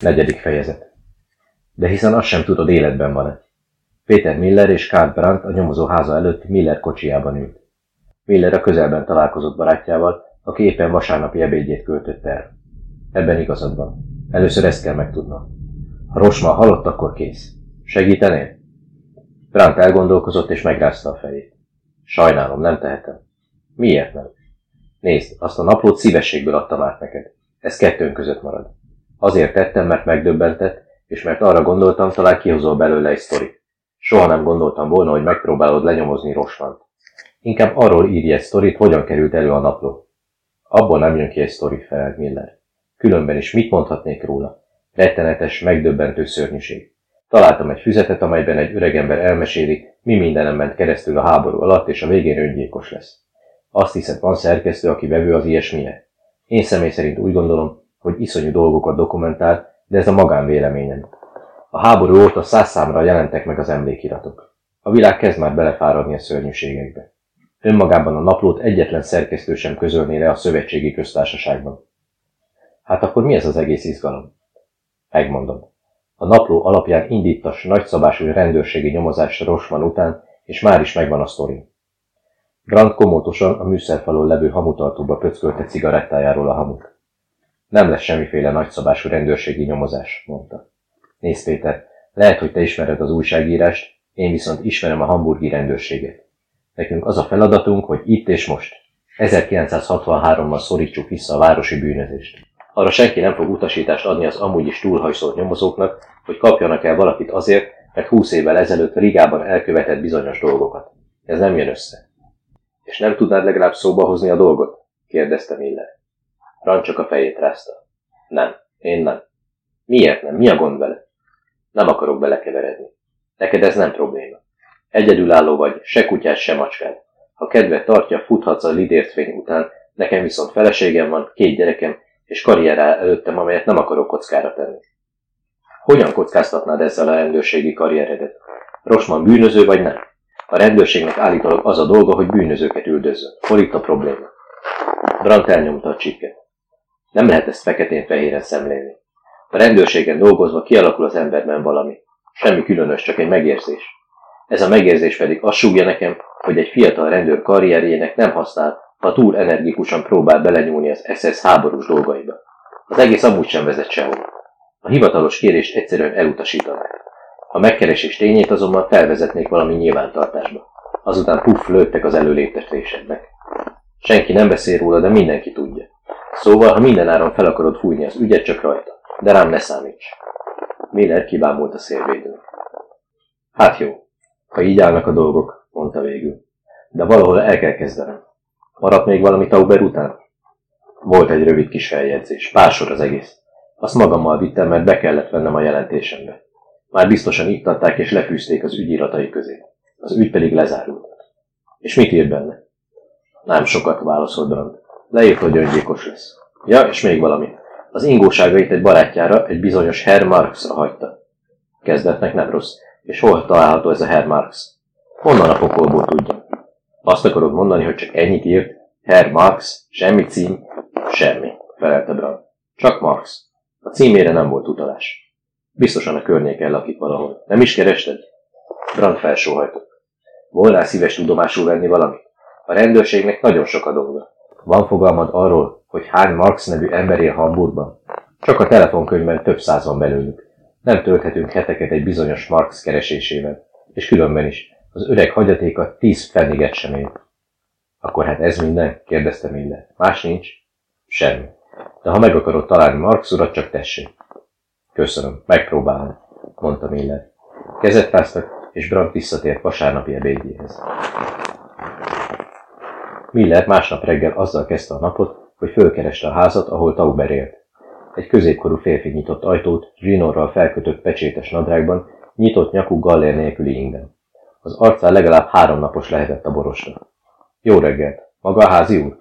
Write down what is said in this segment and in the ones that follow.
Negyedik fejezet. De hiszen azt sem tudod, életben van-e. Péter Miller és Karl Brandt a nyomozó háza előtt Miller kocsijában ült. Miller a közelben találkozott barátjával, aki éppen vasárnapi ebédjét költötte el. Ebben igazad van. Először ezt kell megtudnom. Ha Rosma halott, akkor kész. Segítenél? Brandt elgondolkozott és megrázta a fejét. Sajnálom, nem tehetem. Miért nem? Nézd, azt a naplót szívességből adtam át neked. Ez kettőnk között marad. Azért tettem, mert megdöbbentett, és mert arra gondoltam, talán kihozol belőle egy sztorit. Soha nem gondoltam volna, hogy megpróbálod lenyomozni Rosmant. Inkább arról írj egy sztorit, hogyan került elő a napló. Abból nem jön ki egy sztori, felelt Miller. Különben is mit mondhatnék róla? Rettenetes, megdöbbentő szörnyűség. Találtam egy füzetet, amelyben egy öregember elmeséli, mi mindenem ment keresztül a háború alatt, és a végén öngyilkos lesz. Azt hiszed, van szerkesztő, aki vevő az ilyesmije? Én személy szerint úgy gondolom, hogy iszonyú dolgokat dokumentál, de ez a magánvéleményem. A háború óta száz számra jelentek meg az emlékiratok. A világ kezd már belefáradni a szörnyűségekbe. Önmagában a naplót egyetlen szerkesztő sem közölné le a szövetségi köztársaságban. Hát akkor mi ez az egész izgalom? Megmondom. A napló alapján indítas nagyszabású rendőrségi nyomozás Rosman után, és már is megvan a sztori. Grant komótosan a műszerfalon levő hamutartóba pöckölte cigarettájáról a hamut. Nem lesz semmiféle nagyszabású rendőrségi nyomozás, mondta. Nézd, Péter, lehet, hogy te ismered az újságírást, én viszont ismerem a hamburgi rendőrséget. Nekünk az a feladatunk, hogy itt és most, 1963-ban szorítsuk vissza a városi bűnözést. Arra senki nem fog utasítást adni az amúgy is túlhajszolt nyomozóknak, hogy kapjanak el valakit azért, mert 20 évvel ezelőtt Rigában elkövetett bizonyos dolgokat. Ez nem jön össze. És nem tudnád legalább szóba hozni a dolgot? kérdezte Miller. Rand csak a fejét rázta. Nem, én nem. Miért nem? Mi a gond vele? Nem akarok belekeveredni. Neked ez nem probléma. Egyedülálló vagy, se kutyát, se macskád. Ha kedve tartja, futhatsz a lidért fény után, nekem viszont feleségem van, két gyerekem, és karrier előttem, amelyet nem akarok kockára tenni. Hogyan kockáztatnád ezzel a rendőrségi karrieredet? Rosman bűnöző vagy nem? A rendőrségnek állítólag az a dolga, hogy bűnözőket üldözzön. Hol itt a probléma? Brant elnyomta a csikket. Nem lehet ezt feketén-fehéren szemlélni. A rendőrségen dolgozva kialakul az emberben valami. Semmi különös, csak egy megérzés. Ez a megérzés pedig azt súgja nekem, hogy egy fiatal rendőr karrierjének nem használ, ha túl energikusan próbál belenyúlni az SS háborús dolgaiba. Az egész amúgy sem vezet sehova. A hivatalos kérést egyszerűen elutasítanak. A megkeresés tényét azonban felvezetnék valami nyilvántartásba. Azután puff lőttek az előléptetésednek. Senki nem beszél róla, de mindenki tudja. Szóval, ha mindenáron fel akarod fújni az ügyet, csak rajta. De rám ne számíts. Miller kibámult a szélvédőn. Hát jó, ha így állnak a dolgok, mondta végül. De valahol el kell kezdenem. Maradt még valami Tauber után? Volt egy rövid kis feljegyzés, pár az egész. Azt magammal vittem, mert be kellett vennem a jelentésembe. Már biztosan itt adták és lefűzték az ügyiratai közé. Az ügy pedig lezárult. És mit írt benne? Nem sokat válaszolt Brand. Leírt, hogy öngyilkos lesz. Ja, és még valami. Az ingóságait egy barátjára, egy bizonyos Herr Marxra hagyta. Kezdetnek nem rossz. És hol található ez a Herr Marx? Honnan a pokolból tudja? Azt akarod mondani, hogy csak ennyit írt? Herr Marx, semmi cím, semmi, felelte Brand. Csak Marx. A címére nem volt utalás. Biztosan a környéken lakik valahol. Nem is kerested? Brand felsóhajtott. Volnál szíves tudomásul venni valamit? A rendőrségnek nagyon sok a dolga. Van fogalmad arról, hogy hány Marx nevű ember él Hamburgban? Csak a telefonkönyvben több százan belőlük. Nem tölthetünk heteket egy bizonyos Marx keresésével. És különben is. Az öreg hagyatéka tíz fenniget sem él. Akkor hát ez minden? kérdezte minden. Más nincs? Semmi. De ha meg akarod találni Marx urat, csak tessék. Köszönöm, megpróbálom, mondta Miller. Kezet ráztak, és Brandt visszatért vasárnapi ebédjéhez. Miller másnap reggel azzal kezdte a napot, hogy fölkereste a házat, ahol Tauber élt. Egy középkorú férfi nyitott ajtót, zsinórral felkötött pecsétes nadrágban, nyitott nyakú gallér nélküli ingben. Az arcán legalább három napos lehetett a borosra. Jó reggelt! Maga a házi úr?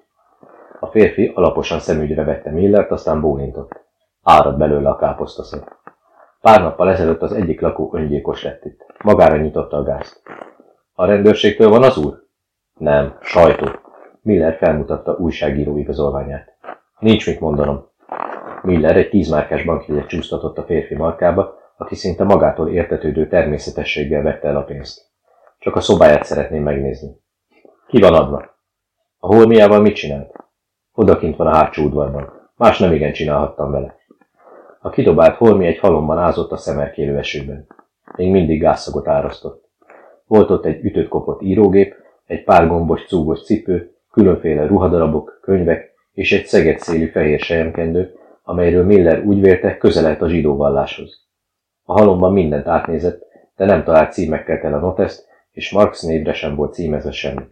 A férfi alaposan szemügyre vette Millert, aztán bólintott. Árad belőle a káposztaszag. Pár nappal ezelőtt az egyik lakó öngyilkos lett itt. Magára nyitotta a gázt. A rendőrségtől van az úr? Nem, sajtó. Miller felmutatta újságíró igazolványát. Nincs mit mondanom. Miller egy tízmárkás bankjegyet csúsztatott a férfi markába, aki szinte magától értetődő természetességgel vette el a pénzt. Csak a szobáját szeretném megnézni. Ki van adva? A holmiával mit csinált? Odakint van a hátsó udvarban. Más nem igen csinálhattam vele. A kidobált holmi egy halomban ázott a szemerkélő esőben. Még mindig gázszagot árasztott. Volt ott egy ütött kopott írógép, egy pár gombos cúgos cipő, különféle ruhadarabok, könyvek és egy szeget szélű fehér sejemkendő, amelyről Miller úgy vélte közelelt a zsidó valláshoz. A halomban mindent átnézett, de nem talált címekkel tele noteszt, és Marx névre sem volt címezve semmi.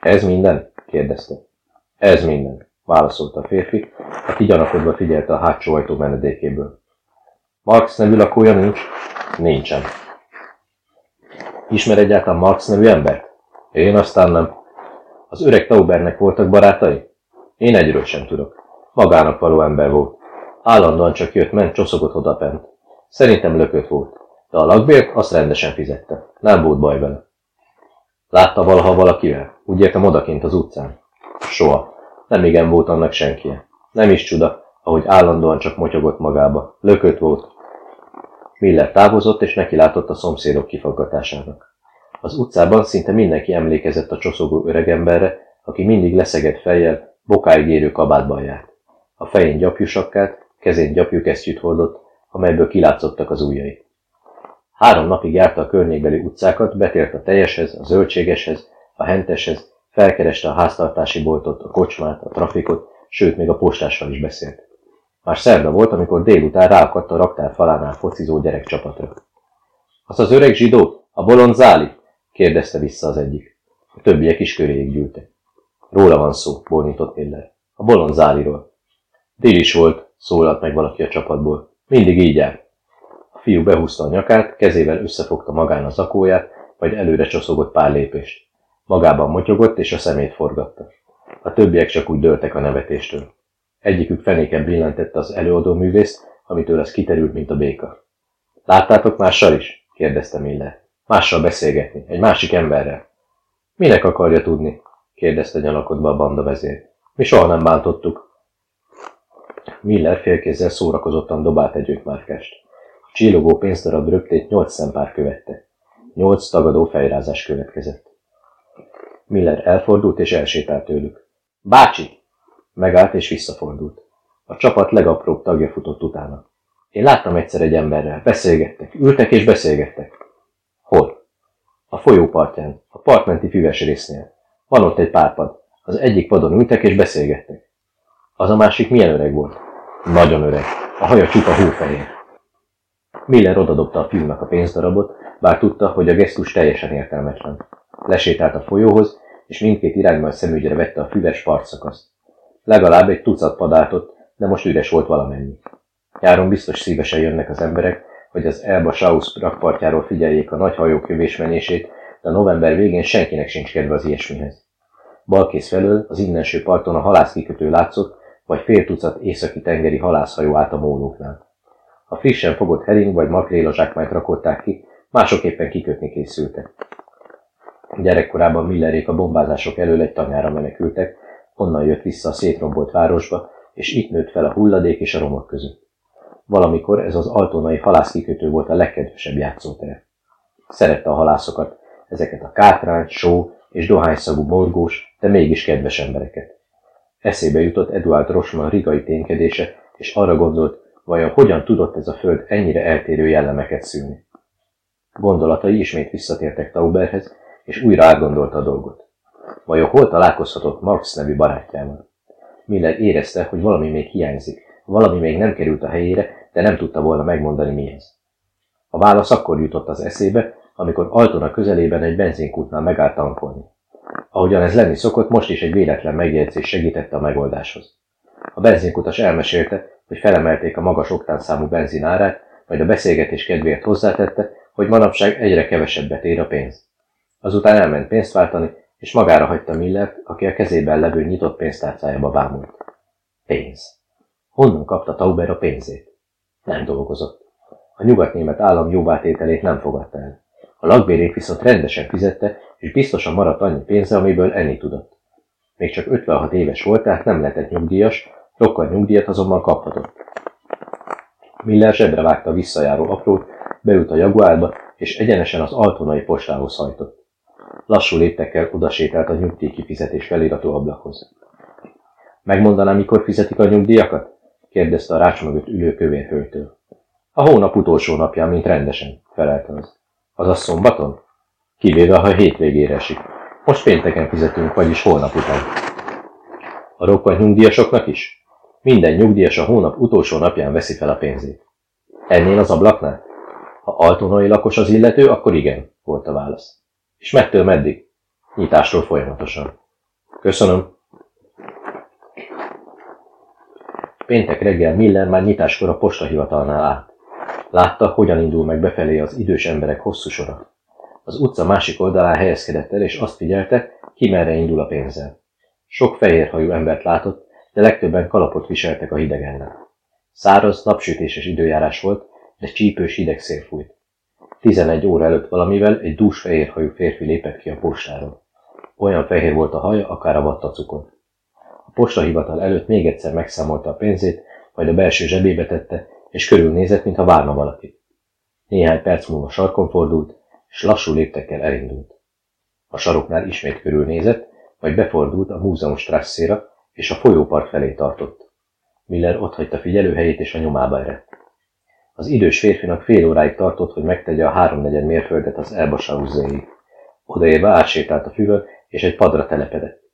Ez minden? kérdezte. Ez minden, válaszolta a férfi, aki gyanakodva figyelte a hátsó ajtó menedékéből. Marx nevű lakója nincs? Nincsen. Ismer egyáltalán Marx nevű embert? Én aztán nem. Az öreg Taubernek voltak barátai? Én egyről sem tudok. Magának való ember volt. Állandóan csak jött, ment, csoszogott odapent. Szerintem lökött volt. De a lakbért azt rendesen fizette. Nem volt baj vele. Látta valaha valakivel? Úgy értem odakint az utcán? Soha. Nem igen volt annak senkie. Nem is csuda, ahogy állandóan csak motyogott magába. Lökött volt. Miller távozott, és neki látott a szomszédok kifaggatásának. Az utcában szinte mindenki emlékezett a csoszogó öregemberre, aki mindig leszegett fejjel, bokáig érő kabátban járt. A fején gyapjusakkát, kezén gyapjukesztyűt hordott, amelyből kilátszottak az ujjai. Három napig járta a környékbeli utcákat, betért a teljeshez, a zöldségeshez, a henteshez, felkereste a háztartási boltot, a kocsmát, a trafikot, sőt, még a postással is beszélt. Már szerda volt, amikor délután ráakadt a raktár falánál focizó gyerekcsapatra. Az az öreg zsidó, a bolond Záli? Kérdezte vissza az egyik. A többiek is köréig gyűltek. Róla van szó, bónított Miller. A bolond Záliról. Dél is volt, szólalt meg valaki a csapatból. Mindig így jár. A fiú behúzta a nyakát, kezével összefogta magán a zakóját, majd előre csoszogott pár lépést. Magában motyogott, és a szemét forgatta. A többiek csak úgy dőltek a nevetéstől. Egyikük fenéken brillantette az előadó művészt, amitől ez kiterült, mint a béka. Láttátok mással is? kérdezte Miller. Mással beszélgetni, egy másik emberrel. Minek akarja tudni? kérdezte gyanakodva a banda vezér. Mi soha nem bántottuk. Miller félkézzel szórakozottan dobált egy ötmárkást. A csillogó pénzdarab röptét nyolc szempár követte. Nyolc tagadó fejrázás következett. Miller elfordult és elsétált tőlük. Bácsi! Megállt és visszafordult. A csapat legapróbb tagja futott utána. Én láttam egyszer egy emberrel. Beszélgettek. Ültek és beszélgettek. A folyó partján, a partmenti füves résznél. Van ott egy párpad. Az egyik padon ültek és beszélgettek. Az a másik milyen öreg volt? Nagyon öreg. A haja csupa hófehér. Miller odadobta a fiúnak a pénzdarabot, bár tudta, hogy a gesztus teljesen értelmetlen. Lesétált a folyóhoz, és mindkét irányban szemügyre vette a füves partszakaszt. Legalább egy tucat padátot, de most üres volt valamennyi. Nyáron biztos szívesen jönnek az emberek, hogy az Elba Saus rakpartjáról figyeljék a nagy hajók jövésmenését, de november végén senkinek sincs kedve az ilyesmihez. Balkész felől az innenső parton a halászkikötő látszott, vagy fél tucat északi tengeri halászhajó állt a mólóknál. A frissen fogott hering vagy makréla zsákmányt rakották ki, mások éppen kikötni készültek. Gyerekkorában Millerék a bombázások elől egy tanyára menekültek, onnan jött vissza a szétrombolt városba, és itt nőtt fel a hulladék és a romok között. Valamikor ez az altonai halászkikötő volt a legkedvesebb játszótere. Szerette a halászokat, ezeket a kátrány, só és dohányszagú morgós, de mégis kedves embereket. Eszébe jutott Eduard Rosman rigai ténykedése, és arra gondolt, vajon hogyan tudott ez a föld ennyire eltérő jellemeket szülni. Gondolatai ismét visszatértek Tauberhez, és újra átgondolta a dolgot. Vajon hol találkozhatott Marx nevű barátjával? Miller érezte, hogy valami még hiányzik, valami még nem került a helyére, de nem tudta volna megmondani mi ez. A válasz akkor jutott az eszébe, amikor Altona közelében egy benzinkútnál megállt tankolni. Ahogyan ez lenni szokott, most is egy véletlen megjegyzés segítette a megoldáshoz. A benzinkutas elmesélte, hogy felemelték a magas oktánszámú benzin árát, majd a beszélgetés kedvéért hozzátette, hogy manapság egyre kevesebbet ér a pénz. Azután elment pénzt váltani, és magára hagyta Millert, aki a kezében levő nyitott pénztárcájába bámult. Pénz. Honnan kapta Tauber a pénzét? Nem dolgozott. A nyugatnémet állam jóvátételét nem fogadta el. A lakbérét viszont rendesen fizette, és biztosan maradt annyi pénze, amiből enni tudott. Még csak 56 éves volt, tehát nem lehetett nyugdíjas, Rokkant nyugdíjat azonban kaphatott. Miller zsebre vágta a visszajáró aprót, beült a jaguárba, és egyenesen az altonai postához hajtott. Lassú léptekkel odasétált a nyugdíj kifizetés feliratú ablakhoz. Megmondaná, mikor fizetik a nyugdíjakat? Kérdezte a rács mögött ülő kövér hölgytől. A hónap utolsó napján, mint rendesen, felelte az. Azaz szombaton? Kivéve, ha hétvégére esik. Most pénteken fizetünk, vagyis holnap után. A rokkant nyugdíjasoknak is? Minden nyugdíjas a hónap utolsó napján veszi fel a pénzét. Ennél az ablaknál? Ha altonai lakos az illető, akkor igen, volt a válasz. És mettől meddig? Nyitásról folyamatosan. Köszönöm. Péntek reggel Miller már nyitáskor a postahivatalnál állt. Látta, hogyan indul meg befelé az idős emberek hosszú sora. Az utca másik oldalán helyezkedett el, és azt figyelte, ki merre indul a pénzzel. Sok fehérhajú embert látott, de legtöbben kalapot viseltek a hidegen. Száraz, napsütéses időjárás volt, de csípős hideg szél fújt. Tizenegy óra előtt valamivel egy dús fehérhajú férfi lépett ki a postáról. Olyan fehér volt a haja, akár a vattacukon. A postahivatal előtt még egyszer megszámolta a pénzét, majd a belső zsebébe tette, és körülnézett, mintha várna valakit. Néhány perc múlva sarkon fordult, és lassú léptekkel elindult. A saroknál ismét körülnézett, majd befordult a múzeum strasszéra, és a folyópart felé tartott. Miller otthagyta figyelőhelyét, és a nyomába eredt. Az idős férfinak fél óráig tartott, hogy megtegye a háromnegyed mérföldet az Elbasauzéig. Odaérve átsétált a füvön, és egy padra telepedett.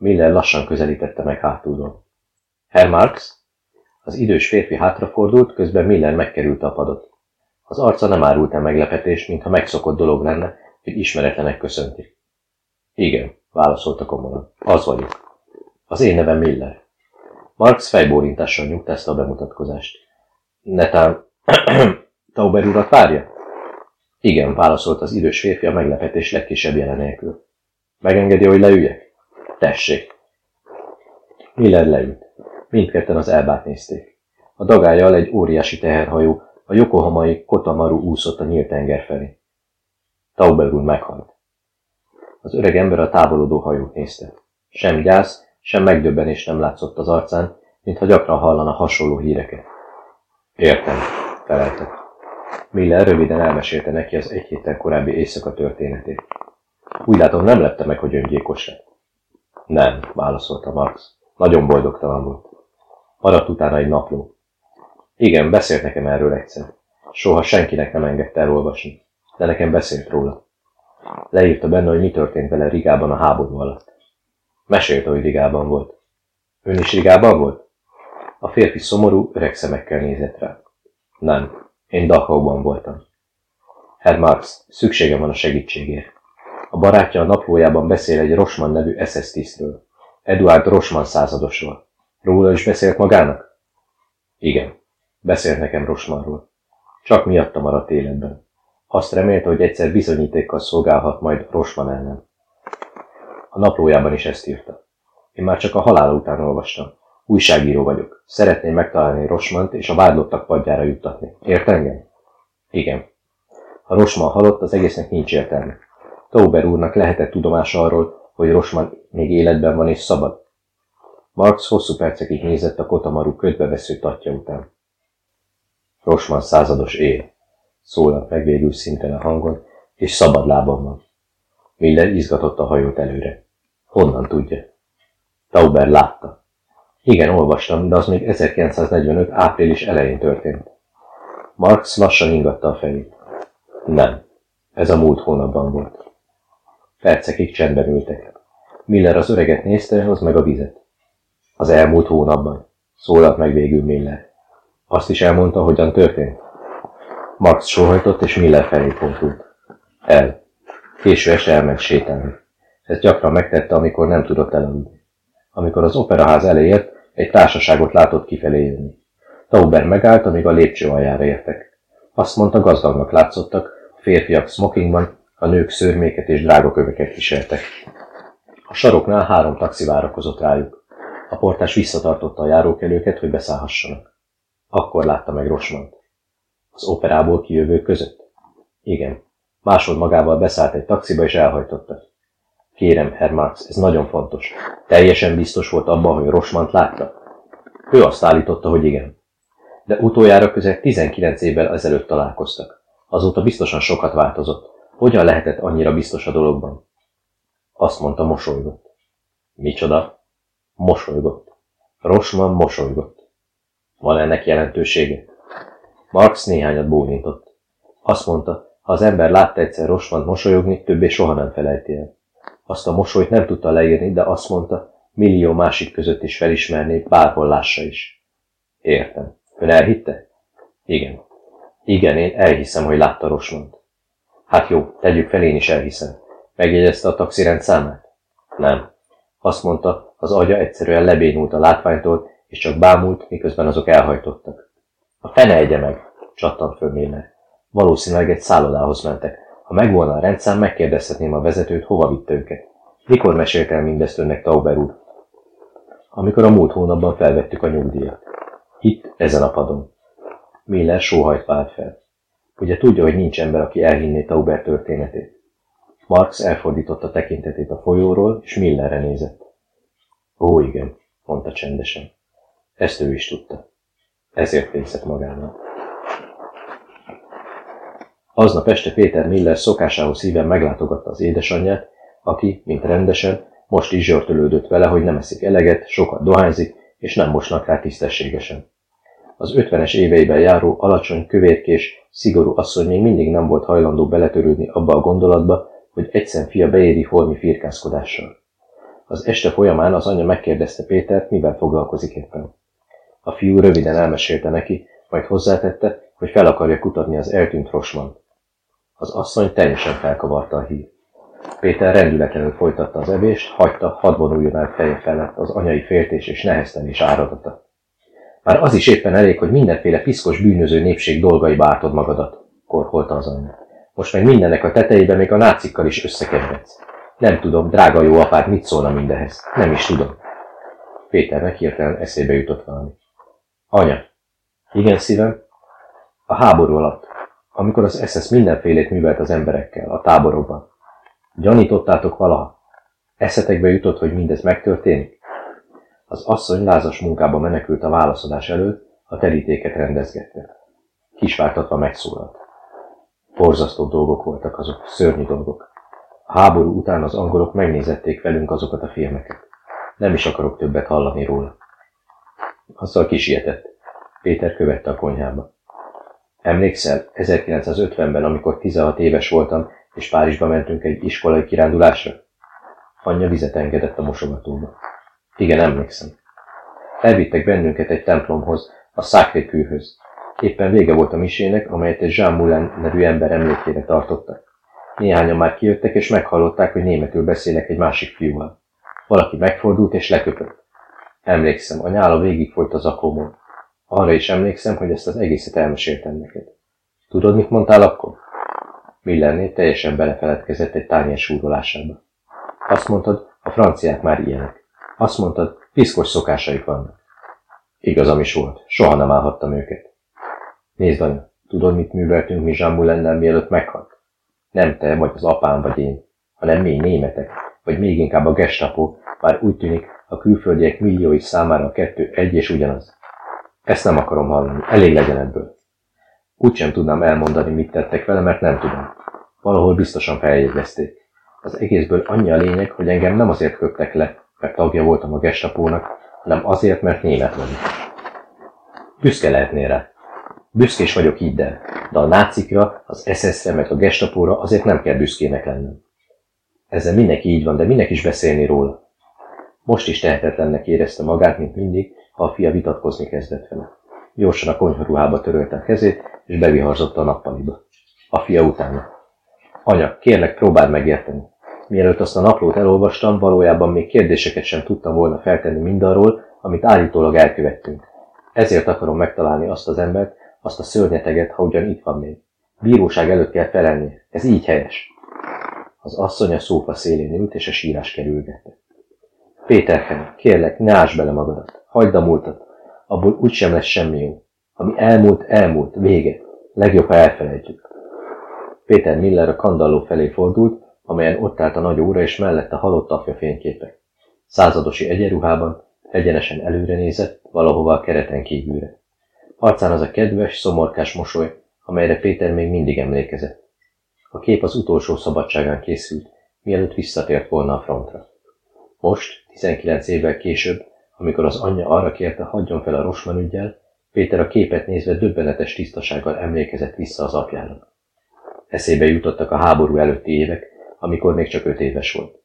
Miller lassan közelítette meg hátulról. Herr Marx? Az idős férfi hátrafordult, közben Miller megkerülte a padot. Az arca nem árult el meglepetést, mintha megszokott dolog lenne, hogy ismeretlenek köszöntik. Igen, válaszolta komolyan. Az vagyok. Az én nevem Miller. Marx fejbólintással nyugtázta a bemutatkozást. Netán Tauber urat várja? Igen, válaszolt az idős férfi a meglepetés legkisebb jelenélkül. Megengedi, hogy leüljek? Tessék. Miller leült. Mindketten az elbát nézték. A dagájjal egy óriási teherhajó a Yokohamai Kotamaru úszott a nyílt tenger felé. Tauber meghalt. Az öreg ember a távolodó hajót nézte. Sem gyász, sem megdöbbenés nem látszott az arcán, mintha gyakran hallana hasonló híreket. Értem, felelte. Miller röviden elmesélte neki az egy héttel korábbi éjszaka történetét. Úgy látom, nem lepte meg, hogy öngyilkos lett. Nem, válaszolta Marx. Nagyon boldogtalan volt. Maradt utána egy napló. Igen, beszélt nekem erről egyszer. Soha senkinek nem engedte elolvasni, de nekem beszélt róla. Leírta benne, hogy mi történt vele Rigában a háború alatt. Mesélte, hogy Rigában volt. Ön is Rigában volt? A férfi szomorú, öreg szemekkel nézett rá. Nem, én Dachauban voltam. Herr Marx, szüksége van a segítségért. Barátja a naplójában beszél egy Rosman nevű SS tisztről. Eduard Rosman századosról. Róla is beszélt magának? Igen, beszélt nekem Rosmanról. Csak miatta maradt életben. Azt remélte, hogy egyszer bizonyítékkal szolgálhat majd Rosman ellen. A naplójában is ezt írta. Én már csak a halála után olvastam. Újságíró vagyok. Szeretném megtalálni Rosmant és a vádlottak padjára juttatni. Ért engem? Igen. Ha Rosman halott, az egésznek nincs értelme. Tauber úrnak lehetett tudomása arról, hogy Rosman még életben van és szabad. Marx hosszú percekig nézett a kotamaru ködbevesző tatja után. Rosman százados él, szólalt meg végül szinten a hangon, és szabad lábon van. Miller izgatott a hajót előre. Honnan tudja? Tauber látta. Igen, olvastam, de az még 1945. április elején történt. Marx lassan ingatta a fejét. Nem, ez a múlt hónapban volt. Percekig csendben ültek. Miller az öreget nézte, az meg a vizet. Az elmúlt hónapban. Szólalt meg végül Miller. Azt is elmondta, hogyan történt. Marx sóhajtott, és Miller felé fordult. El. Késő este elment sétálni. Ezt gyakran megtette, amikor nem tudott elaludni. Amikor az operaház elért, egy társaságot látott kifelé jönni. Tauber megállt, amíg a lépcső aljára értek. Azt mondta, gazdagnak látszottak, a férfiak smokingban, a nők szörméket és drágaköveket viseltek. A saroknál három taxi várakozott rájuk. A portás visszatartotta a járókelőket, hogy beszállhassanak. Akkor látta meg Rosmant. Az operából kijövők között? Igen. Másod magával beszállt egy taxiba és elhajtotta. Kérem, Herr Marx, ez nagyon fontos. Teljesen biztos volt abban, hogy Rosmant látta? Ő azt állította, hogy igen. De utoljára közel 19 évvel ezelőtt találkoztak. Azóta biztosan sokat változott. Hogyan lehetett annyira biztos a dologban? Azt mondta, mosolygott. Micsoda? Mosolygott. Rosman mosolygott. Van ennek jelentősége? Marx néhányat bólintott. Azt mondta, ha az ember látta egyszer Rosman mosolyogni, többé soha nem felejti el. Azt a mosolyt nem tudta leírni, de azt mondta, millió másik között is felismerné, bárhol lássa is. Értem. Ön elhitte? Igen. Igen, én elhiszem, hogy látta Rosmant. Hát jó, tegyük fel, én is elhiszem. Megjegyezte a taxirend számát? Nem. Azt mondta, az agya egyszerűen lebénult a látványtól, és csak bámult, miközben azok elhajtottak. A fene egye meg, csattant föl Miller. Valószínűleg egy szállodához mentek. Ha megvolna a rendszám, megkérdezhetném a vezetőt, hova vitte őket. Mikor mesélte el mindezt önnek Tauber úr? Amikor a múlt hónapban felvettük a nyugdíjat. Itt, ezen a padon. Miller sóhajt vált fel. Ugye tudja, hogy nincs ember, aki elhinné Tauber történetét. Marx elfordította tekintetét a folyóról, és Millerre nézett. Ó, igen, mondta csendesen. Ezt ő is tudta. Ezért fészett magának. Aznap este Péter Miller szokásához híven meglátogatta az édesanyját, aki, mint rendesen, most is zsörtölődött vele, hogy nem eszik eleget, sokat dohányzik, és nem mosnak rá tisztességesen. Az ötvenes éveiben járó, alacsony, kövérkés, szigorú asszony még mindig nem volt hajlandó beletörődni abba a gondolatba, hogy egyszer fia beéri holmi firkászkodással. Az este folyamán az anyja megkérdezte Pétert, mivel foglalkozik éppen. A fiú röviden elmesélte neki, majd hozzátette, hogy fel akarja kutatni az eltűnt Rosmant. Az asszony teljesen felkavarta a hír. Péter rendületlenül folytatta az evést, hagyta, hadd vonuljon el feje felett az anyai féltés és neheztelés áradata. Már az is éppen elég, hogy mindenféle piszkos bűnöző népség dolgaiba ártod magadat, korholta az anya. Most meg mindennek a tetejében még a nácikkal is összekedvetsz. Nem tudom, drága jó apád, mit szólna mindehez. Nem is tudom. Péternek hirtelen eszébe jutott valami. Anya. Igen, szívem? A háború alatt, amikor az SS mindenfélét művelt az emberekkel, a táborokban. Gyanítottátok valaha? Eszetekbe jutott, hogy mindez megtörténik? Az asszony lázas munkába menekült a válaszadás előtt, a terítéket rendezgette. Kisvártatva megszólalt. Borzasztó dolgok voltak azok, szörnyű dolgok. A háború után az angolok megnézették velünk azokat a filmeket. Nem is akarok többet hallani róla. Azzal kisietett. Péter követte a konyhába. Emlékszel, 1950-ben, amikor 16 éves voltam, és Párizsba mentünk egy iskolai kirándulásra? Anyja vizet engedett a mosogatóba. Igen, emlékszem. Elvittek bennünket egy templomhoz, a Sacré. Éppen vége volt a misének, amelyet egy Jean Moulin nevű ember emlékére tartottak. Néhányan már kijöttek, és meghallották, hogy németül beszélek egy másik fiúval. Valaki megfordult és leköpött. Emlékszem, a nyála folyt az akomon. Arra is emlékszem, hogy ezt az egészet elmeséltem neked. Tudod, mit mondtál akkor? Millerné teljesen belefeledkezett egy tányér súrolásába. Azt mondtad, a franciák már ilyenek. Azt mondtad, piszkos szokásaik vannak. Igazam is volt, soha nem állhattam őket. Nézd, anya, tudod, mit műveltünk mi Jean Moulin mielőtt meghalt? Nem te, vagy az apám, vagy én, hanem mi németek, vagy még inkább a gestapo, bár úgy tűnik, a külföldiek milliói számára a kettő egy és ugyanaz. Ezt nem akarom hallani, elég legyen ebből. Úgy sem tudnám elmondani, mit tettek vele, mert nem tudom. Valahol biztosan feljegyezték. Az egészből annyi a lényeg, hogy engem nem azért köptek le, mert tagja voltam a gestapónak, hanem azért, mert német vagyok. Büszke lehetnél rá. Büszkés vagyok, hidd de a nácikra, az SS-re meg a gestapóra azért nem kell büszkének lennem. Ezzel mindenki így van, de minek is beszélni róla? Most is tehetetlennek érezte magát, mint mindig, ha a fia vitatkozni kezdett vele. Gyorsan a konyharuhába törölte a kezét, és beviharzott a nappaliba. A fia utána. Anya, kérlek, próbáld megérteni. Mielőtt azt a naplót elolvastam, valójában még kérdéseket sem tudtam volna feltenni mindarról, amit állítólag elkövettünk. Ezért akarom megtalálni azt az embert, azt a szörnyeteget, ha ugyan itt van még. Bíróság előtt kell felelni. Ez így helyes. Az asszony a szófa szélén ült, és a sírás kerülgette. Péterken, kérlek, ne ás bele magadat. Hagyd a múltat. Abból úgysem lesz semmi jó. Ami elmúlt, elmúlt, vége. Legjobb, ha elfelejtjük. Péter Miller a kandalló felé fordult, amelyen ott állt a nagy óra, és mellette halott apja fényképe. Századosi egyenruhában, egyenesen előre nézett, valahova a kereten kívülre. Arcán az a kedves, szomorkás mosoly, amelyre Péter még mindig emlékezett. A kép az utolsó szabadságán készült, mielőtt visszatért volna a frontra. Most, 19 évvel később, amikor az anyja arra kérte, hagyjon fel a Rosman ügyel, Péter a képet nézve döbbenetes tisztasággal emlékezett vissza az apjára. Eszébe jutottak a háború előtti évek, amikor még csak öt éves volt.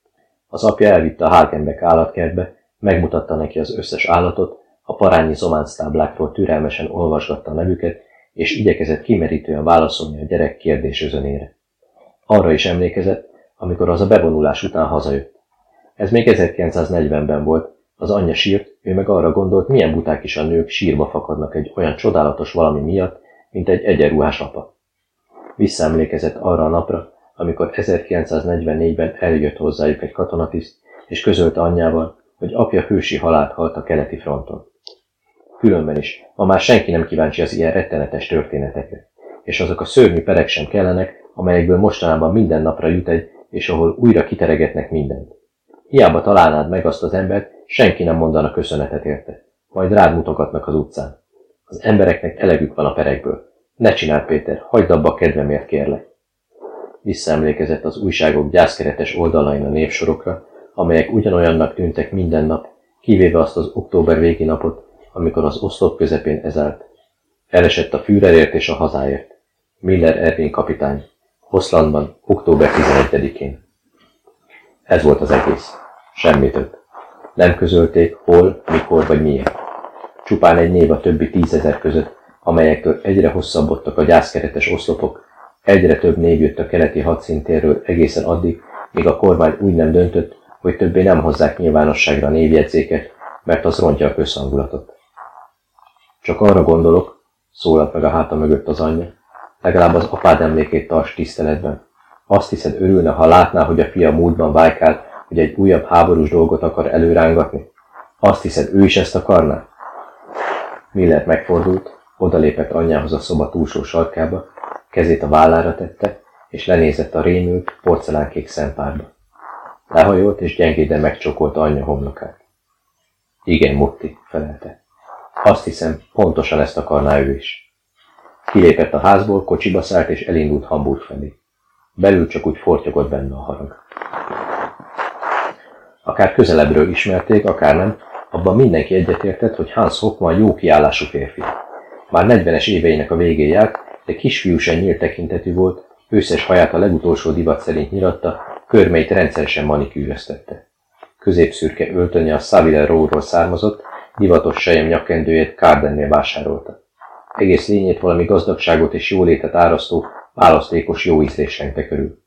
Az apja elvitte a Hagenbeck állatkertbe, megmutatta neki az összes állatot, a parányi zománctáblákról türelmesen olvasgatta a nevüket, és igyekezett kimerítően válaszolni a gyerek kérdés özönére. Arra is emlékezett, amikor az a bevonulás után hazajött. Ez még 1940-ben volt, az anyja sírt, ő meg arra gondolt, milyen buták is a nők sírba fakadnak egy olyan csodálatos valami miatt, mint egy egyenruhás apa. Visszaemlékezett arra a napra, amikor 1944-ben eljött hozzájuk egy katonatiszt, és közölte anyjával, hogy apja hősi halált halt a keleti fronton. Különben is, ma már senki nem kíváncsi az ilyen rettenetes történetekre, és azok a szörnyű perek sem kellenek, amelyekből mostanában minden napra jut egy, és ahol újra kiteregetnek mindent. Hiába találnád meg azt az embert, senki nem mondana köszönetet érte. Majd rád mutogatnak az utcán. Az embereknek elegük van a perekből. Ne csináld, Péter, hagyd abba a kedvemért, kérlek. Visszaemlékezett az újságok gyászkeretes oldalain a névsorokra, amelyek ugyanolyannak tűntek minden nap, kivéve azt az október végi napot, amikor az oszlop közepén ezált. Elesett a Führerért és a hazáért. Miller Ervin kapitány. Hoszlandban, október 11-én. Ez volt az egész. Semmi több. Nem közölték, hol, mikor vagy miért. Csupán egy név a többi tízezer között, amelyektől egyre hosszabbodtak a gyászkeretes oszlopok, egyre több név jött a keleti hadszintérről egészen addig, míg a kormány úgy nem döntött, hogy többé nem hozzák nyilvánosságra a névjegyzéket, mert az rontja a közhangulatot. Csak arra gondolok, szólalt meg a háta mögött az anyja, legalább az apád emlékét tarts tiszteletben. Azt hiszed örülne, ha látná, hogy a fia múltban vájkál, hogy egy újabb háborús dolgot akar előrángatni? Azt hiszed, ő is ezt akarná? Miller megfordult, odalépett anyjához a szoba túlsó sarkába, kezét a vállára tette, és lenézett a rémült, porcelánkék szempárba. Lehajolt, és gyengéden megcsokolta anyja homlokát. Igen, Mutti, felelte. Azt hiszem, pontosan ezt akarná ő is. Kilépett a házból, kocsiba szállt, és elindult Hamburg felé. Belül csak úgy fortyogott benne a harag. Akár közelebbről ismerték, akár nem, abban mindenki egyetértett, hogy Hans Hoffman jó kiállású férfi. Már 40-es éveinek a végén járt, de kisfiú sem nyílt tekintetű volt, őszes haját a legutolsó divat szerint nyiratta, körmeit rendszeresen manikűröztette. Középszürke öltönye a Savile Row-ról származott, divatos sejem nyakkendőjét Cardennél vásárolta. Egész lényét valami gazdagságot és jólétet árasztó, választékos jó ízlés körül.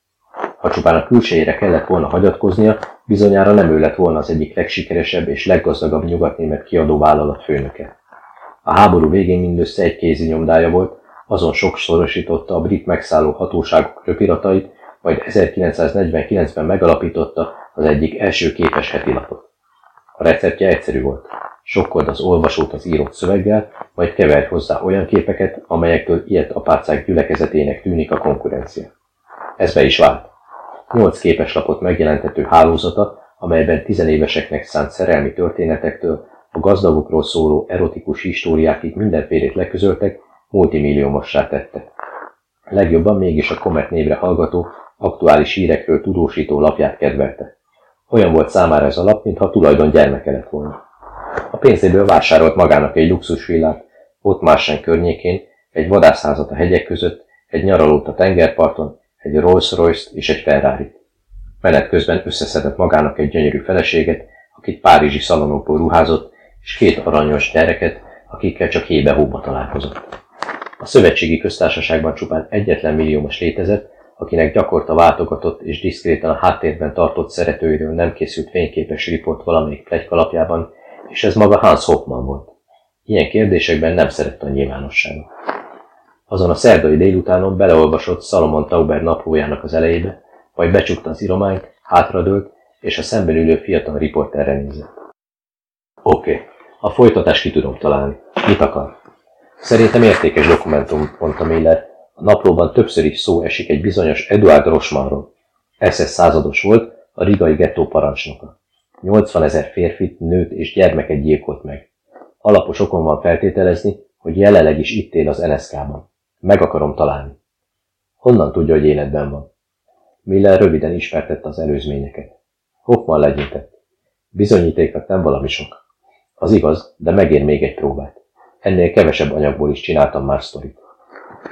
Ha csupán a külsejére kellett volna hagyatkoznia, bizonyára nem ő lett volna az egyik legsikeresebb és leggazdagabb nyugatnémet kiadó vállalat főnöke. A háború végén mindössze egy kézi nyomdája volt, azon sokszorosította a brit megszálló hatóságok röpiratait, majd 1949-ben megalapította az egyik első képes hetilapot. A receptje egyszerű volt. Sokkold az olvasót az írott szöveggel, majd keverj hozzá olyan képeket, amelyektől ilyet apácák gyülekezetének tűnik a konkurencia. Ez be is vált. Nyolc képeslapot megjelentető hálózata, amelyben tizenéveseknek szánt szerelmi történetektől a gazdagokról szóló erotikus históriákig mindenfélét leközöltek, multimilliómossá tette. Legjobban mégis a Comet névre hallgató, aktuális hírekről tudósító lapját kedvelte. Olyan volt számára ez a lap, mintha tulajdon gyermeke lett volna. A pénzéből vásárolt magának egy luxusvillát, ott Mársen környékén, egy vadászházat a hegyek között, egy nyaralót a tengerparton, egy Rolls Royce-t és egy ferrari Menet közben összeszedett magának egy gyönyörű feleséget, akit párizsi szalonokból ruházott, és két aranyos gyereket, akikkel csak hébe-hóba találkozott. A szövetségi köztársaságban csupán egyetlen milliómos létezett, akinek gyakorta váltogatott és diszkréten a háttérben tartott szeretőiről nem készült fényképes riport valamelyik plegykalapjában, és ez maga Hans Hoffman volt. Ilyen kérdésekben nem szerette a nyilvánosságot. Azon a szerdai délutánon beleolvasott Salomon Tauber naplójának az elejébe, majd becsukta az írományt, hátradőlt, és a szemben ülő fiatal riporterre nézett. Oké, okay. a folytatást ki tudom találni. Mit akar? Szerintem értékes dokumentum, mondta Miller. A naplóban többször is szó esik egy bizonyos Eduard Rosmanról. SS százados volt, a rigai gettó parancsnoka. 80 ezer férfit, nőt és gyermeket gyilkolt meg. Alapos okon van feltételezni, hogy jelenleg is itt él az NSK-ban. Meg akarom találni. Honnan tudja, hogy életben van? Miller röviden ismertette az előzményeket. Hoffman legyintett. Bizonyítéknak nem valami sok. Az igaz, de megér még egy próbát. Ennél kevesebb anyagból is csináltam már sztorit.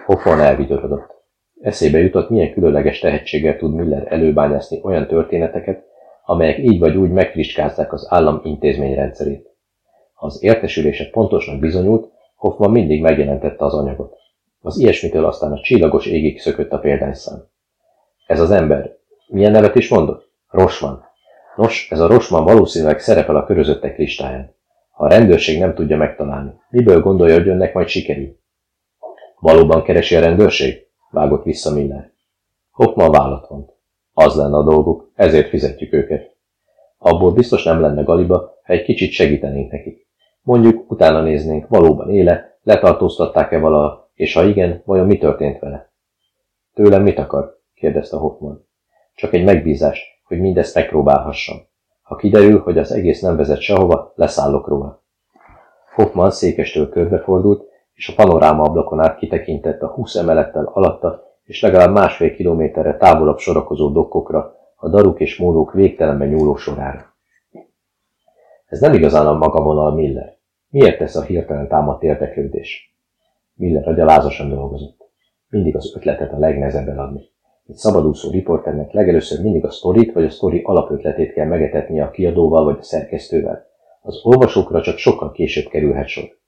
Hoffman elvigyorodott. Eszébe jutott, milyen különleges tehetséggel tud Miller előbányászni olyan történeteket, amelyek így vagy úgy megfriskázzák az állam intézményrendszerét. Ha az értesülése pontosnak bizonyult, Hoffman mindig megjelentette az anyagot. Az ilyesmitől aztán a csillagos égig szökött a példányszám. Ez az ember, milyen nevet is mondott? Rosman. Nos, ez a Rosman valószínűleg szerepel a körözöttek listáján. Ha a rendőrség nem tudja megtalálni, miből gondolja, hogy önnek majd sikerül? Valóban keresi a rendőrség? Vágott vissza Miller. Hoffman vállat vont. Az lenne a dolguk, ezért fizetjük őket. Abból biztos nem lenne galiba, ha egy kicsit segítenénk nekik. Mondjuk utána néznénk, valóban éle, letartóztatták-e vala, és ha igen, vajon mi történt vele? Tőlem mit akar? kérdezte Hoffman. Csak egy megbízást, hogy mindezt megpróbálhassam. Ha kiderül, hogy az egész nem vezet sehova, leszállok róla. Hoffman székestől körbefordult, és a panoráma ablakon át kitekintett a húsz emelettel alatta és legalább másfél kilométerre távolabb sorakozó dokkokra, a daruk és mólók végtelenben nyúló sorára. Ez nem igazán a maga vonal Miller. Miért tesz a hirtelen támadt érdeklődés? Miller agyalázosan dolgozott. Mindig az ötletet a legnehezebb eladni. Egy szabadúszó riporternek legelőször mindig a sztorit vagy a sztori alapötletét kell megetetnie a kiadóval vagy a szerkesztővel. Az olvasókra csak sokkal később kerülhet sor.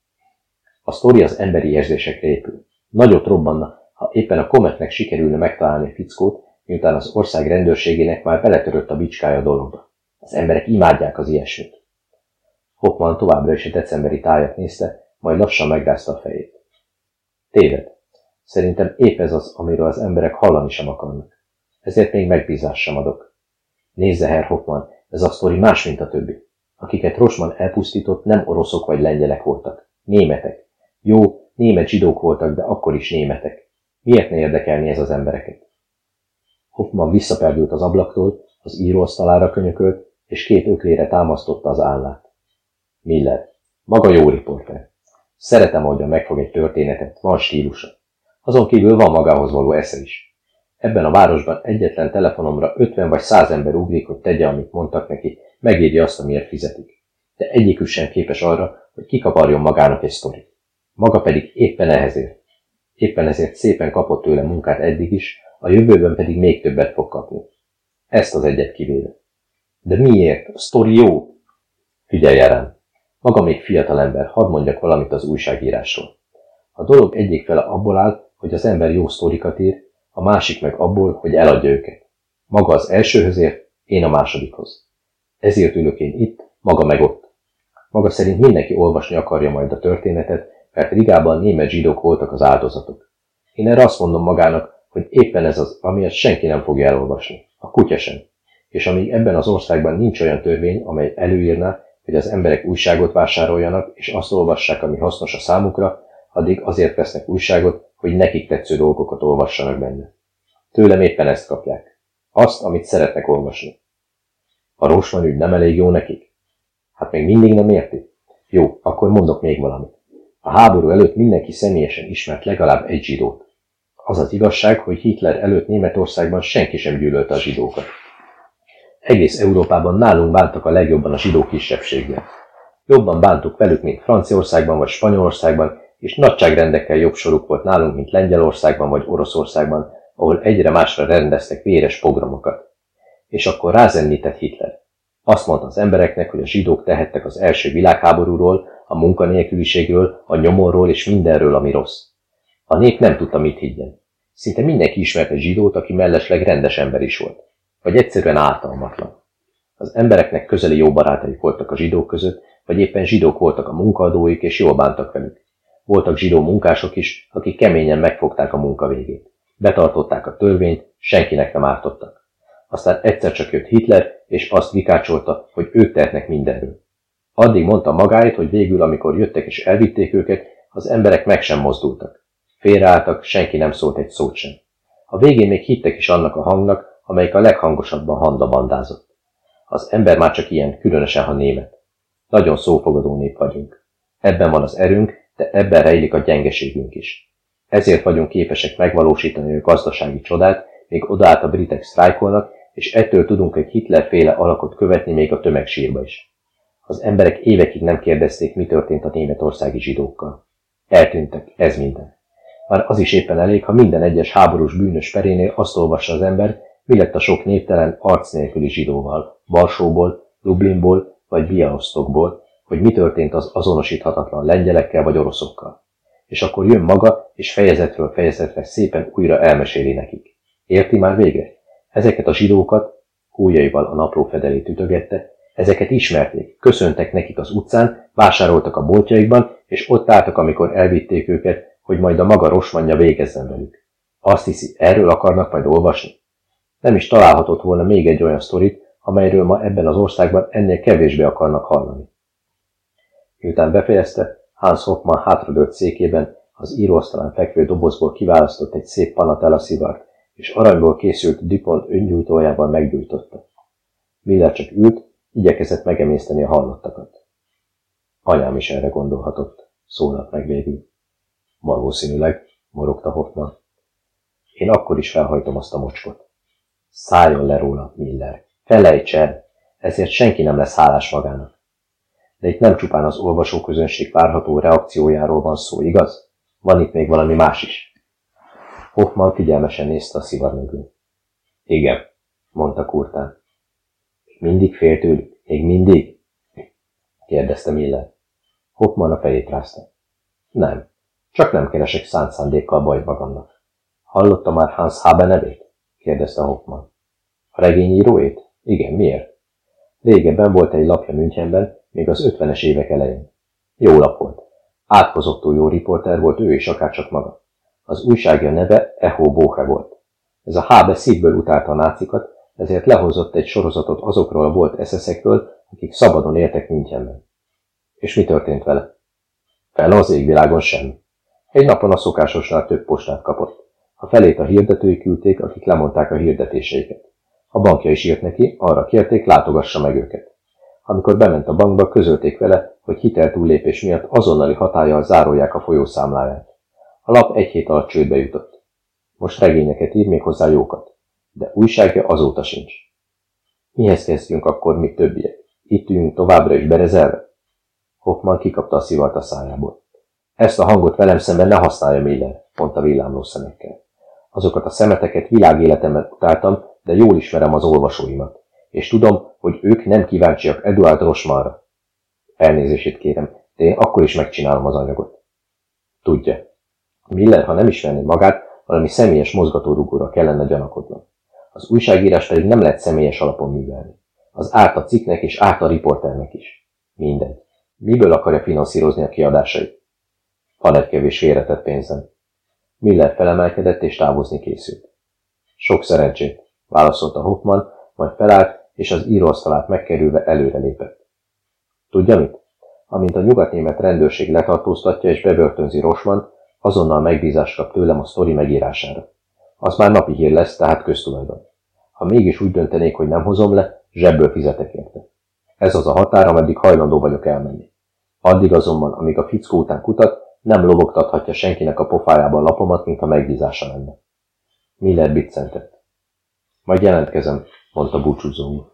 A sztori az emberi érzésekre épül. Nagyot robbanna, ha éppen a Cometnek sikerülne megtalálni fickót, miután az ország rendőrségének már beletörött a bicskája dologba. Az emberek imádják az ilyesmit. Hoffman továbbra is a decemberi tájat nézte, majd lassan megrázta a fejét. Téved. Szerintem épp ez az, amiről az emberek hallani sem akarnak. Ezért még megbízást sem adok. Nézze, Herr Hoffman, ez a sztori más, mint a többi. Akiket Rosman elpusztított, nem oroszok vagy lengyelek voltak. Németek. Jó, német zsidók voltak, de akkor is németek. Miért ne érdekelni ez az embereket? Hoffman visszaperdült az ablaktól, az íróasztalára könyökölt, és két öklére támasztotta az állát. Miller. Maga jó riporter. Szeretem, ahogyan megfog egy történetet, van stílusa. Azon kívül van magához való esze is. Ebben a városban egyetlen telefonomra 50 vagy 100 ember ugrik, hogy tegye, amit mondtak neki, megírja azt, amiért fizetik. De egyikük sem képes arra, hogy kikaparjon magának egy sztorit. Maga pedig éppen ehhezért. Éppen ezért szépen kapott tőle munkát eddig is, a jövőben pedig még többet fog kapni. Ezt az egyet kivéve. De miért? A sztori jó? Figyelj rám! Maga még fiatal ember, hadd mondjak valamit az újságírásról. A dolog egyik fele abból áll, hogy az ember jó sztorikat ír, a másik meg abból, hogy eladja őket. Maga az elsőhöz ért, én a másodikhoz. Ezért ülök én itt, maga meg ott. Maga szerint mindenki olvasni akarja majd a történetet, mert Rigában német zsidók voltak az áldozatok. Én erre azt mondom magának, hogy éppen ez az, amiért senki nem fogja elolvasni. A kutya sem. És amíg ebben az országban nincs olyan törvény, amely előírná, hogy az emberek újságot vásároljanak, és azt olvassák, ami hasznos a számukra, addig azért vesznek újságot, hogy nekik tetsző dolgokat olvassanak benne. Tőlem éppen ezt kapják. Azt, amit szeretnek olvasni. A Rosman ügy nem elég jó nekik? Hát még mindig nem érti? Jó, akkor mondok még valamit. A háború előtt mindenki személyesen ismert legalább egy zsidót. Az az igazság, hogy Hitler előtt Németországban senki sem gyűlölte a zsidókat. Egész Európában nálunk bántak a legjobban a zsidó kisebbséggel. Jobban bántuk velük, mint Franciaországban vagy Spanyolországban, és nagyságrendekkel jobb soruk volt nálunk, mint Lengyelországban vagy Oroszországban, ahol egyre másra rendeztek véres pogromokat. És akkor rázemlített Hitler. Azt mondta az embereknek, hogy a zsidók tehettek az első világháborúról, a munkanélküliségről, a nyomorról és mindenről, ami rossz. A nép nem tudta, mit higgyen. Szinte mindenki ismerte zsidót, aki mellesleg rendes ember is volt. Vagy egyszerűen ártalmatlan. Az embereknek közeli jó barátaik voltak a zsidók között, vagy éppen zsidók voltak a munkaadóik, és jól bántak velük. Voltak zsidó munkások is, akik keményen megfogták a munka végét. Betartották a törvényt, senkinek nem ártottak. Aztán egyszer csak jött Hitler, és azt vikácsolta, hogy ők tehetnek mindenről. Addig mondta magáit, hogy végül, amikor jöttek és elvitték őket, az emberek meg sem mozdultak. Félreálltak, senki nem szólt egy szót sem. A végén még hittek is annak a hangnak, amelyik a leghangosabban bandázott. Az ember már csak ilyen, különösen ha német. Nagyon szófogadó nép vagyunk. Ebben van az erőnk, de ebben rejlik a gyengeségünk is. Ezért vagyunk képesek megvalósítani a gazdasági csodát, még odaállt a britek sztrájkolnak, és ettől tudunk egy Hitlerféle alakot követni még a tömegsírba is. Az emberek évekig nem kérdezték, mi történt a németországi zsidókkal. Eltűntek, ez minden. Már az is éppen elég, ha minden egyes háborús bűnös perénél azt olvassa az ember, mi lett a sok névtelen, arc nélküli zsidóval, Varsóból, Dublinból vagy Białostokból, hogy mi történt az azonosíthatatlan lengyelekkel vagy oroszokkal. És akkor jön maga, és fejezetről fejezetre szépen újra elmeséli nekik. Érti már végre? Ezeket a zsidókat, hújaival a napló fedelét ütögette, ezeket ismerték, köszöntek nekik az utcán, vásároltak a boltjaikban, és ott álltak, amikor elvitték őket, hogy majd a maga rosmanja végezzen velük. Azt hiszi, erről akarnak majd olvasni? Nem is találhatott volna még egy olyan sztorit, amelyről ma ebben az országban ennél kevésbé akarnak hallani. Miután befejezte, Hans Hoffman hátradőlt székében, az íróasztalán fekvő dobozból kiválasztott egy szép panatella szivart, és aranyból készült Dupont öngyújtójával meggyújtotta. Miller csak ült, igyekezett megemészteni a hallottakat. Anyám is erre gondolhatott, szólalt meg végül. Valószínűleg, morogta Hoffman. Én akkor is felhajtom azt a mocskot. Szálljon le róla, Miller. Felejts el, ezért senki nem lesz hálás magának. De itt nem csupán az olvasóközönség várható reakciójáról van szó, igaz? Van itt még valami más is. Hoffman figyelmesen nézte a szivar mögül. Igen, mondta Kurtán. Mindig fél tőlük? Még mindig? kérdezte Miller. Hoffman a fejét rázta. Nem, csak nem keresek szánt szándékkal bajt magamnak. Hallotta már Hans Habe nevét? kérdezte Hoffman. A regényíróét? Igen, miért? Régebben volt egy lapja Münchenben, még az ötvenes évek elején. Jó lap volt. Átkozottó jó riporter volt ő is, akárcsak maga. Az újságja neve Echo Boche volt. Ez a Habe szívből utálta a nácikat, ezért lehozott egy sorozatot azokról a volt eszeszekről, akik szabadon éltek Münchenben. És mi történt vele? Fel az égvilágon semmi. Egy napon a szokásosnál több postát kapott. A felét a hirdetői küldték, akik lemondták a hirdetéseiket. A bankja is írt neki, arra kérték, látogassa meg őket. Amikor bement a bankba, közölték vele, hogy hiteltúllépés miatt azonnali hatállyal zárolják a folyószámláját. A lap egy hét alatt csődbe jutott. Most regényeket ír még hozzá jókat, de újságja azóta sincs. Mihez kezdjünk akkor mi többiek? Itt ülünk továbbra is berezelve? Hoffman kikapta a szivart a szájából. Ezt a hangot velem szemben ne használja Miller, mondta villámló szemekkel. Azokat a szemeteket világéletemben utáltam, de jól ismerem az olvasóimat, és tudom, hogy ők nem kíváncsiak Eduard Rosmarra. Elnézését kérem, de én akkor is megcsinálom az anyagot. Tudja, Miller, ha nem ismerné magát, valami személyes mozgatórugóra kellene gyanakodnom. Az újságírás pedig nem lehet személyes alapon művelni. Az árt a cikknek és árt a riporternek is. Mindegy. Miből akarja finanszírozni a kiadásait? Van egy kevés félretett pénzem. Miller felemelkedett és távozni készült. Sok szerencsét, válaszolta Hoffman, majd felállt, és az íróasztalát megkerülve előrelépett. Tudja mit? Amint a nyugatnémet rendőrség letartóztatja és bebörtönzi Rosmant, azonnal megbízást kap tőlem a sztori megírására. Az már napi hír lesz, tehát köztulajdon. Ha mégis úgy döntenék, hogy nem hozom le, zsebből fizetek érte. Ez az a határ, ameddig hajlandó vagyok elmenni. Addig azonban, amíg a fickó után kutat, nem lobogtathatja senkinek a pofájában lapomat, mint a megbízása lenne. Miller biccentett. Majd jelentkezem, mondta búcsúzóul.